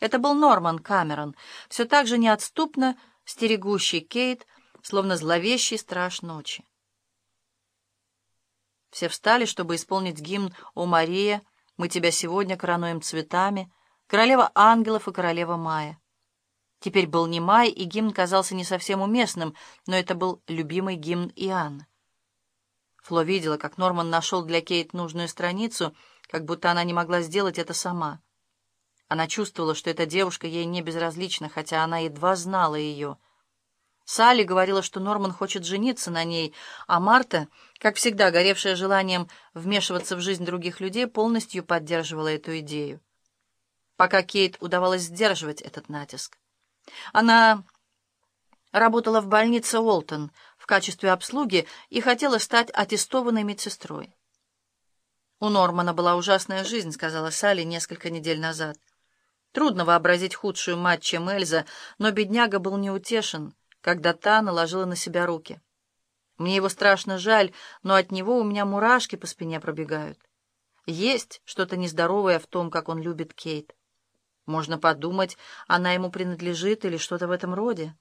Это был Норман Камерон, все так же неотступно стерегущий Кейт, словно зловещий страж ночи. Все встали, чтобы исполнить гимн «О Мария, мы тебя сегодня коронуем цветами», «Королева ангелов» и «Королева мая». Теперь был не май, и гимн казался не совсем уместным, но это был любимый гимн Иоанна. Фло видела, как Норман нашел для Кейт нужную страницу, как будто она не могла сделать это сама. Она чувствовала, что эта девушка ей не безразлична, хотя она едва знала ее. Салли говорила, что Норман хочет жениться на ней, а Марта, как всегда горевшая желанием вмешиваться в жизнь других людей, полностью поддерживала эту идею. Пока Кейт удавалось сдерживать этот натиск. Она работала в больнице Уолтон в качестве обслуги и хотела стать аттестованной медсестрой. «У Нормана была ужасная жизнь», — сказала Салли несколько недель назад. Трудно вообразить худшую мать, чем Эльза, но бедняга был неутешен, когда та наложила на себя руки. Мне его страшно жаль, но от него у меня мурашки по спине пробегают. Есть что-то нездоровое в том, как он любит Кейт. Можно подумать, она ему принадлежит или что-то в этом роде.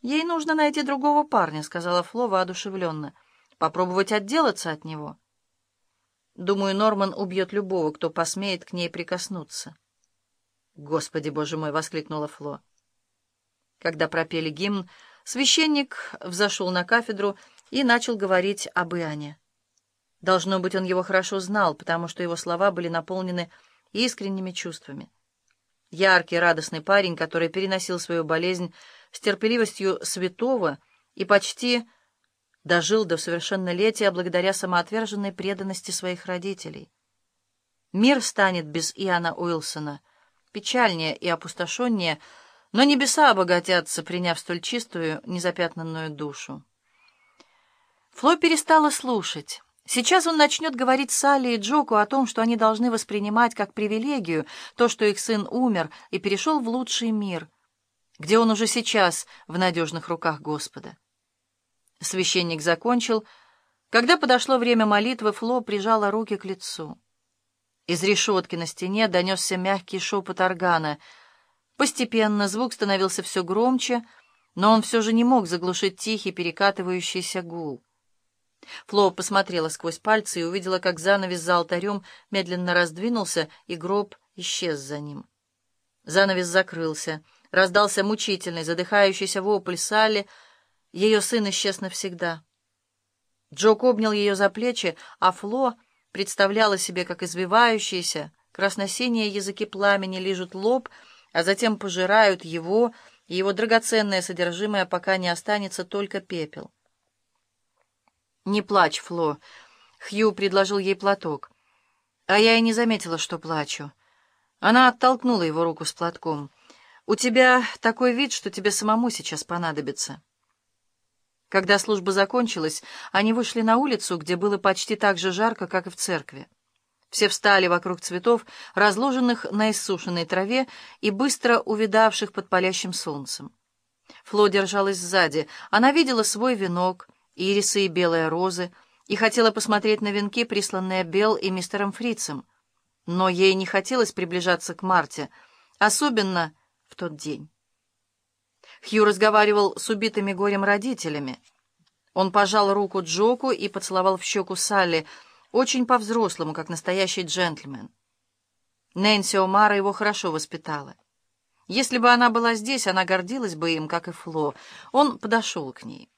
«Ей нужно найти другого парня», — сказала Фло воодушевленно. «Попробовать отделаться от него». Думаю, Норман убьет любого, кто посмеет к ней прикоснуться. «Господи, боже мой!» — воскликнула Фло. Когда пропели гимн, священник взошел на кафедру и начал говорить об Иоанне. Должно быть, он его хорошо знал, потому что его слова были наполнены искренними чувствами. Яркий, радостный парень, который переносил свою болезнь с терпеливостью святого и почти дожил до совершеннолетия благодаря самоотверженной преданности своих родителей. Мир станет без Иоанна Уилсона — печальнее и опустошеннее, но небеса обогатятся, приняв столь чистую, незапятнанную душу. Фло перестала слушать. Сейчас он начнет говорить Салли и Джоку о том, что они должны воспринимать как привилегию то, что их сын умер и перешел в лучший мир, где он уже сейчас в надежных руках Господа. Священник закончил. Когда подошло время молитвы, Фло прижала руки к лицу. Из решетки на стене донесся мягкий шепот органа. Постепенно звук становился все громче, но он все же не мог заглушить тихий перекатывающийся гул. Фло посмотрела сквозь пальцы и увидела, как занавес за алтарем медленно раздвинулся, и гроб исчез за ним. Занавес закрылся. Раздался мучительный, задыхающийся вопль Салли. Ее сын исчез навсегда. Джок обнял ее за плечи, а Фло представляла себе, как извивающиеся красносиние языки пламени лижут лоб, а затем пожирают его и его драгоценное содержимое, пока не останется только пепел. «Не плачь, Фло», — Хью предложил ей платок. А я и не заметила, что плачу. Она оттолкнула его руку с платком. «У тебя такой вид, что тебе самому сейчас понадобится». Когда служба закончилась, они вышли на улицу, где было почти так же жарко, как и в церкви. Все встали вокруг цветов, разложенных на иссушенной траве и быстро увидавших под палящим солнцем. Фло держалась сзади. Она видела свой венок, ирисы и белые розы, и хотела посмотреть на венки, присланные Белл и мистером Фрицем. Но ей не хотелось приближаться к Марте, особенно в тот день. Хью разговаривал с убитыми горем родителями. Он пожал руку Джоку и поцеловал в щеку Салли, очень по-взрослому, как настоящий джентльмен. Нэнси Омара его хорошо воспитала. Если бы она была здесь, она гордилась бы им, как и Фло. Он подошел к ней.